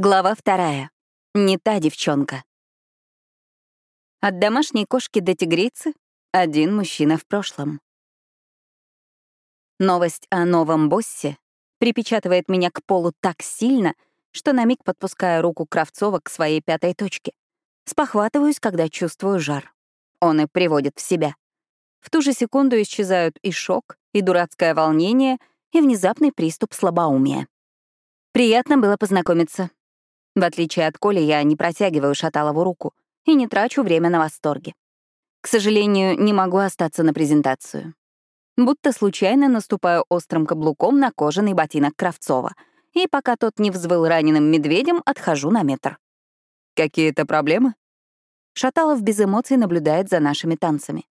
Глава вторая. Не та девчонка. От домашней кошки до тигрицы — один мужчина в прошлом. Новость о новом боссе припечатывает меня к полу так сильно, что на миг подпускаю руку Кравцова к своей пятой точке. Спохватываюсь, когда чувствую жар. Он и приводит в себя. В ту же секунду исчезают и шок, и дурацкое волнение, и внезапный приступ слабоумия. Приятно было познакомиться. В отличие от Коли, я не протягиваю Шаталову руку и не трачу время на восторге. К сожалению, не могу остаться на презентацию. Будто случайно наступаю острым каблуком на кожаный ботинок Кравцова, и пока тот не взвыл раненым медведем, отхожу на метр. «Какие-то проблемы?» Шаталов без эмоций наблюдает за нашими танцами.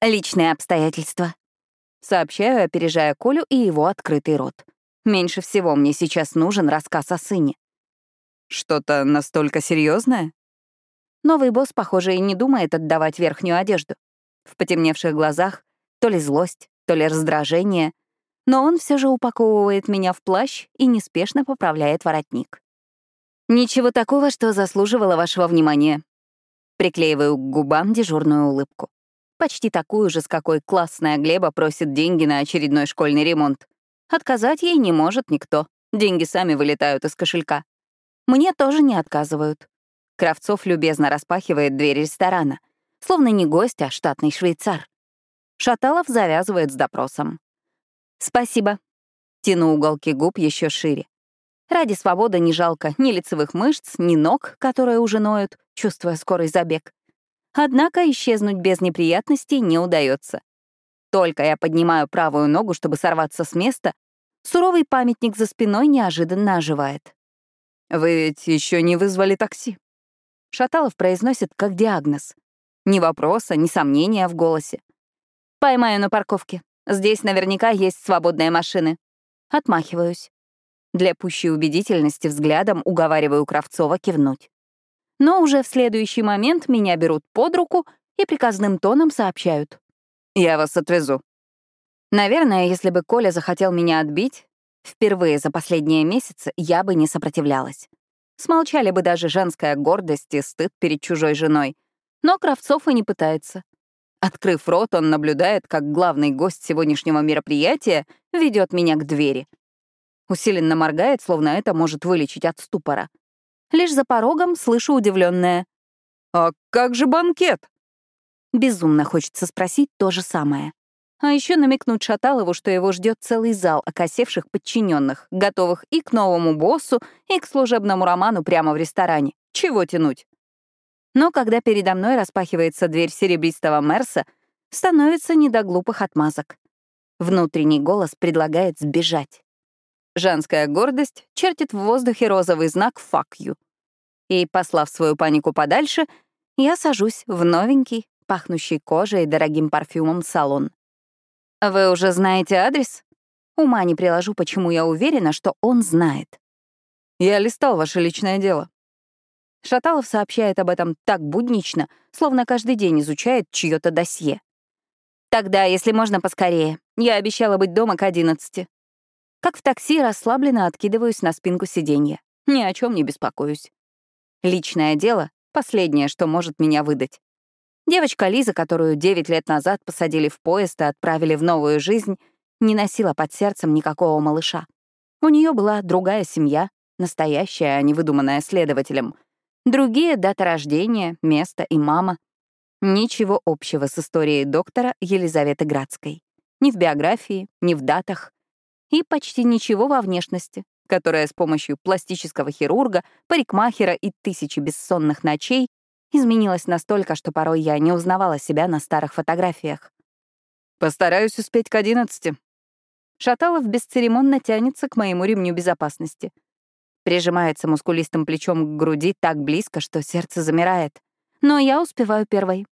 «Личные обстоятельства», — сообщаю, опережая Колю и его открытый рот. Меньше всего мне сейчас нужен рассказ о сыне. Что-то настолько серьезное? Новый босс, похоже, и не думает отдавать верхнюю одежду. В потемневших глазах то ли злость, то ли раздражение, но он все же упаковывает меня в плащ и неспешно поправляет воротник. Ничего такого, что заслуживало вашего внимания. Приклеиваю к губам дежурную улыбку. Почти такую же, с какой классная Глеба просит деньги на очередной школьный ремонт. Отказать ей не может никто. Деньги сами вылетают из кошелька. Мне тоже не отказывают. Кравцов любезно распахивает дверь ресторана, словно не гость, а штатный швейцар. Шаталов завязывает с допросом. «Спасибо». Тяну уголки губ еще шире. Ради свободы не жалко ни лицевых мышц, ни ног, которые уже ноют, чувствуя скорый забег. Однако исчезнуть без неприятностей не удается. Только я поднимаю правую ногу, чтобы сорваться с места, суровый памятник за спиной неожиданно оживает. «Вы ведь еще не вызвали такси?» Шаталов произносит как диагноз. Ни вопроса, ни сомнения в голосе. «Поймаю на парковке. Здесь наверняка есть свободные машины». Отмахиваюсь. Для пущей убедительности взглядом уговариваю Кравцова кивнуть. Но уже в следующий момент меня берут под руку и приказным тоном сообщают. «Я вас отвезу». Наверное, если бы Коля захотел меня отбить, Впервые за последние месяцы я бы не сопротивлялась. Смолчали бы даже женская гордость и стыд перед чужой женой. Но Кравцов и не пытается. Открыв рот, он наблюдает, как главный гость сегодняшнего мероприятия ведет меня к двери. Усиленно моргает, словно это может вылечить от ступора. Лишь за порогом слышу удивленное. «А как же банкет?» Безумно хочется спросить то же самое. А еще намекнуть Шаталову, что его ждет целый зал окосевших подчиненных, готовых и к новому боссу, и к служебному роману прямо в ресторане. Чего тянуть? Но когда передо мной распахивается дверь серебристого Мерса, становится не до глупых отмазок. Внутренний голос предлагает сбежать. Женская гордость чертит в воздухе розовый знак «fuck you». И, послав свою панику подальше, я сажусь в новенький, пахнущий кожей и дорогим парфюмом салон. «Вы уже знаете адрес?» Ума не приложу, почему я уверена, что он знает. «Я листал ваше личное дело». Шаталов сообщает об этом так буднично, словно каждый день изучает чье-то досье. «Тогда, если можно, поскорее. Я обещала быть дома к одиннадцати». Как в такси расслабленно откидываюсь на спинку сиденья. Ни о чем не беспокоюсь. Личное дело — последнее, что может меня выдать. Девочка Лиза, которую 9 лет назад посадили в поезд и отправили в новую жизнь, не носила под сердцем никакого малыша. У нее была другая семья, настоящая, а не выдуманная следователем. Другие — дата рождения, место и мама. Ничего общего с историей доктора Елизаветы Градской. Ни в биографии, ни в датах. И почти ничего во внешности, которая с помощью пластического хирурга, парикмахера и тысячи бессонных ночей изменилась настолько, что порой я не узнавала себя на старых фотографиях. «Постараюсь успеть к одиннадцати». Шаталов бесцеремонно тянется к моему ремню безопасности. Прижимается мускулистым плечом к груди так близко, что сердце замирает. Но я успеваю первой.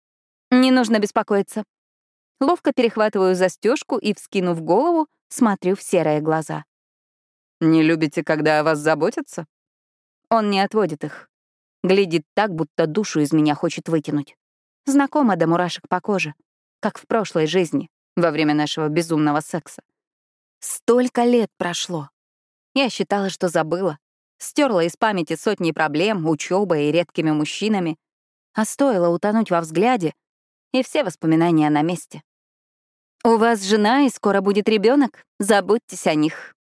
Не нужно беспокоиться. Ловко перехватываю застежку и, вскинув голову, смотрю в серые глаза. «Не любите, когда о вас заботятся?» Он не отводит их. Глядит так, будто душу из меня хочет вытянуть. Знакомо до мурашек по коже, как в прошлой жизни, во время нашего безумного секса. Столько лет прошло. Я считала, что забыла. стерла из памяти сотни проблем, учебой и редкими мужчинами, а стоило утонуть во взгляде, и все воспоминания на месте. «У вас жена, и скоро будет ребенок. Забудьтесь о них».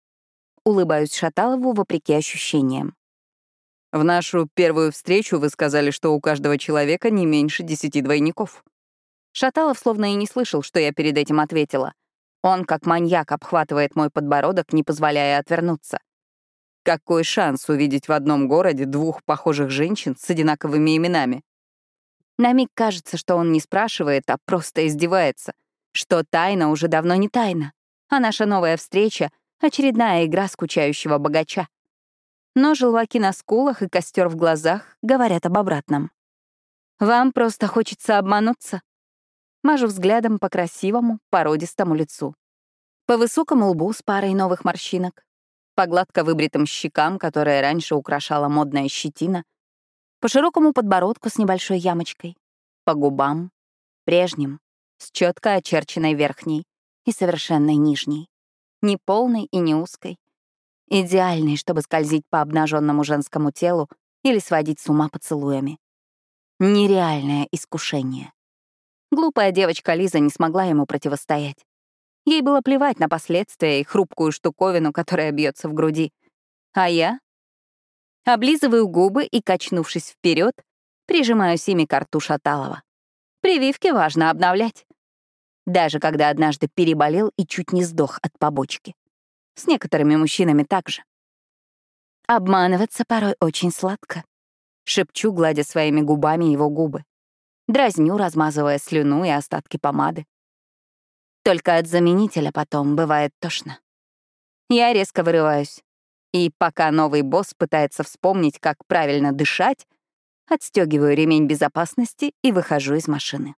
Улыбаюсь Шаталову вопреки ощущениям. В нашу первую встречу вы сказали, что у каждого человека не меньше десяти двойников. Шаталов словно и не слышал, что я перед этим ответила. Он, как маньяк, обхватывает мой подбородок, не позволяя отвернуться. Какой шанс увидеть в одном городе двух похожих женщин с одинаковыми именами? На миг кажется, что он не спрашивает, а просто издевается, что тайна уже давно не тайна, а наша новая встреча — очередная игра скучающего богача. Но желваки на скулах и костер в глазах говорят об обратном. «Вам просто хочется обмануться?» Мажу взглядом по красивому, породистому лицу. По высокому лбу с парой новых морщинок, по гладко выбритым щекам, которые раньше украшала модная щетина, по широкому подбородку с небольшой ямочкой, по губам, прежним, с четко очерченной верхней и совершенной нижней, не полной и не узкой, идеальной, чтобы скользить по обнаженному женскому телу или сводить с ума поцелуями. Нереальное искушение. Глупая девочка Лиза не смогла ему противостоять. Ей было плевать на последствия и хрупкую штуковину, которая бьется в груди. А я? Облизываю губы и, качнувшись вперед, прижимаюсь ими к рту Шаталова. Прививки важно обновлять. Даже когда однажды переболел и чуть не сдох от побочки. С некоторыми мужчинами так же. Обманываться порой очень сладко. Шепчу, гладя своими губами его губы. Дразню, размазывая слюну и остатки помады. Только от заменителя потом бывает тошно. Я резко вырываюсь. И пока новый босс пытается вспомнить, как правильно дышать, отстегиваю ремень безопасности и выхожу из машины.